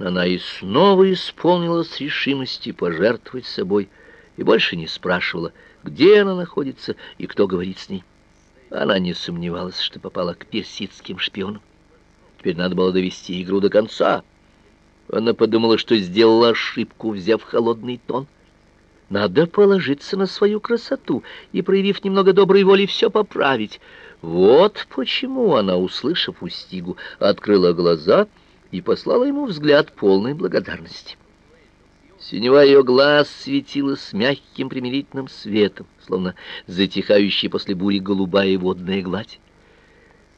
Она и снова исполнилась решимости пожертвовать собой и больше не спрашивала, где она находится и кто говорит с ней. Она не сомневалась, что попала к персидским шпионам. Теперь надо было довести игру до конца. Она подумала, что сделала ошибку, взяв холодный тон. Надо положиться на свою красоту и, проявив немного доброй воли, все поправить. Вот почему она, услышав Устигу, открыла глаза и послала ему взгляд полной благодарности. Синева ее глаз светилась мягким примирительным светом, словно затихающая после бури голубая водная гладь.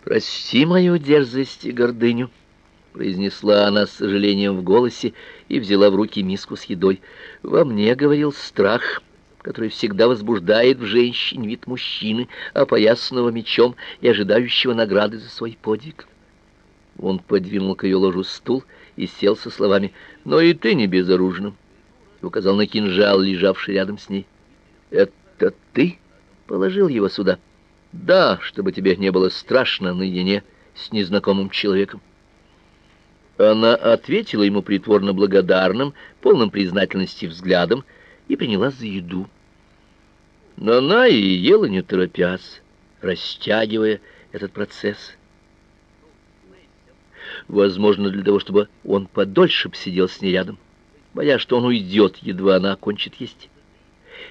«Прости мою дерзость и гордыню», — произнесла она с сожалением в голосе и взяла в руки миску с едой. «Во мне, — говорил, — страх, который всегда возбуждает в женщине вид мужчины, опоясанного мечом и ожидающего награды за свой подвиг». Он подвинул к ее ложу стул и сел со словами «Но и ты не безоружна», указал на кинжал, лежавший рядом с ней. «Это ты положил его сюда?» «Да, чтобы тебе не было страшно наедине с незнакомым человеком». Она ответила ему притворно благодарным, полным признательности взглядом и принялась за еду. Но она и ела не торопясь, растягивая этот процесс возможно, для того, чтобы он подольше посидел с ней рядом, боясь, что он уйдет, едва она окончит есть.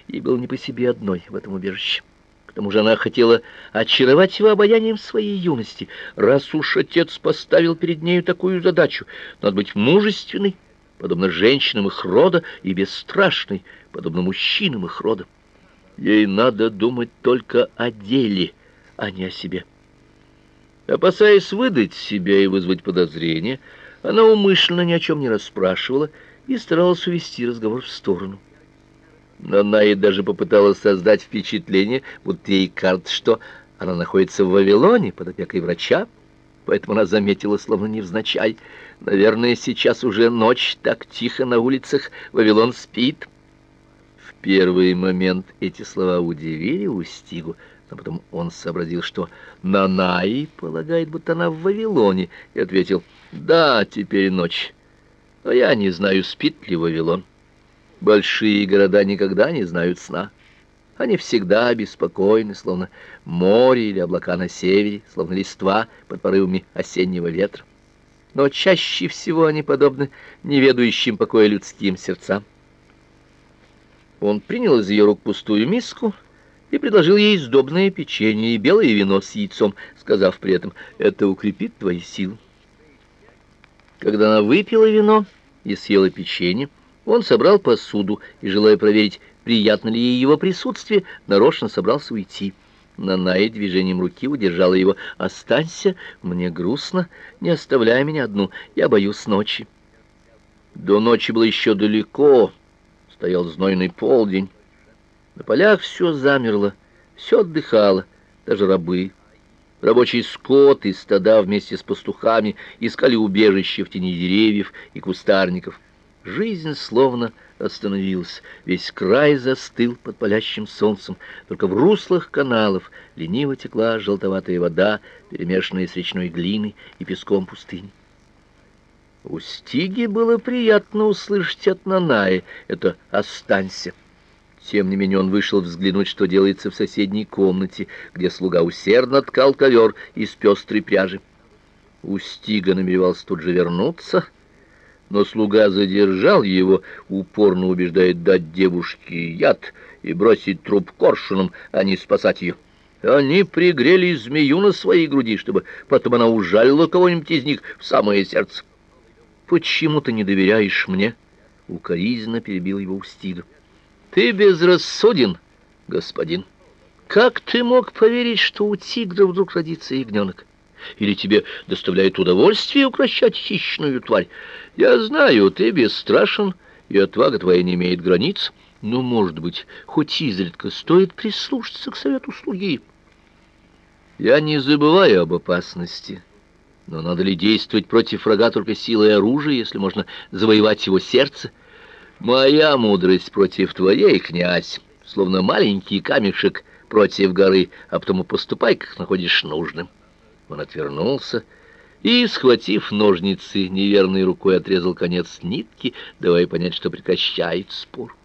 Ей было не по себе одной в этом убежище. К тому же она хотела очаровать его обаянием своей юности. Раз уж отец поставил перед нею такую задачу, надо быть мужественной, подобно женщинам их рода, и бесстрашной, подобно мужчинам их рода. Ей надо думать только о деле, а не о себе. Опасаясь выдать себя и вызвать подозрения, она умышленно ни о чем не расспрашивала и старалась увести разговор в сторону. Но она и даже попыталась создать впечатление, будто ей карт, что она находится в Вавилоне под опекой врача, поэтому она заметила, словно невзначай. Наверное, сейчас уже ночь, так тихо на улицах, Вавилон спит. В первый момент эти слова удивили Устигу, но потом он сообразил, что Нанаи полагает, будто она в Вавилоне, и ответил, «Да, теперь ночь, но я не знаю, спит ли Вавилон. Большие города никогда не знают сна. Они всегда беспокойны, словно море или облака на севере, словно листва под порывами осеннего ветра. Но чаще всего они подобны неведающим покоя людским сердцам». Он принял из ее рук пустую миску, и предложил ей сдобное печенье и белое вино с яйцом, сказав при этом «это укрепит твои силы». Когда она выпила вино и съела печенье, он собрал посуду и, желая проверить, приятно ли ей его присутствие, нарочно собрался уйти. Наная движением руки удержала его. «Останься, мне грустно, не оставляй меня одну, я боюсь ночи». До ночи было еще далеко, стоял знойный полдень. На полях все замерло, все отдыхало, даже рабы. Рабочий скот и стада вместе с пастухами искали убежище в тени деревьев и кустарников. Жизнь словно остановилась, весь край застыл под палящим солнцем, только в руслах каналов лениво текла желтоватая вода, перемешанная с речной глиной и песком пустыни. У Стиги было приятно услышать от Нанаи это «останься». Тем не менее он вышел взглянуть, что делается в соседней комнате, где слуга усердно ткал ковер из пестрой пряжи. Устига намеревался тут же вернуться, но слуга задержал его, упорно убеждает дать девушке яд и бросить труп коршуном, а не спасать ее. Они пригрели змею на своей груди, чтобы потом она ужалила кого-нибудь из них в самое сердце. «Почему ты не доверяешь мне?» — укоризненно перебил его Устига. Ты безрассуден, господин. Как ты мог поверить, что у тигра вдруг родится ягненок? Или тебе доставляет удовольствие укращать хищную тварь? Я знаю, ты бесстрашен, и отвага твоя не имеет границ, но, может быть, хоть изредка стоит прислушаться к совету слуги. Я не забываю об опасности, но надо ли действовать против врага только силой оружия, если можно завоевать его сердце — Моя мудрость против твоей, князь, словно маленький камешек против горы, а потом поступай, как находишь нужным. Он отвернулся и, схватив ножницы, неверной рукой отрезал конец нитки, давая понять, что прекращает спор.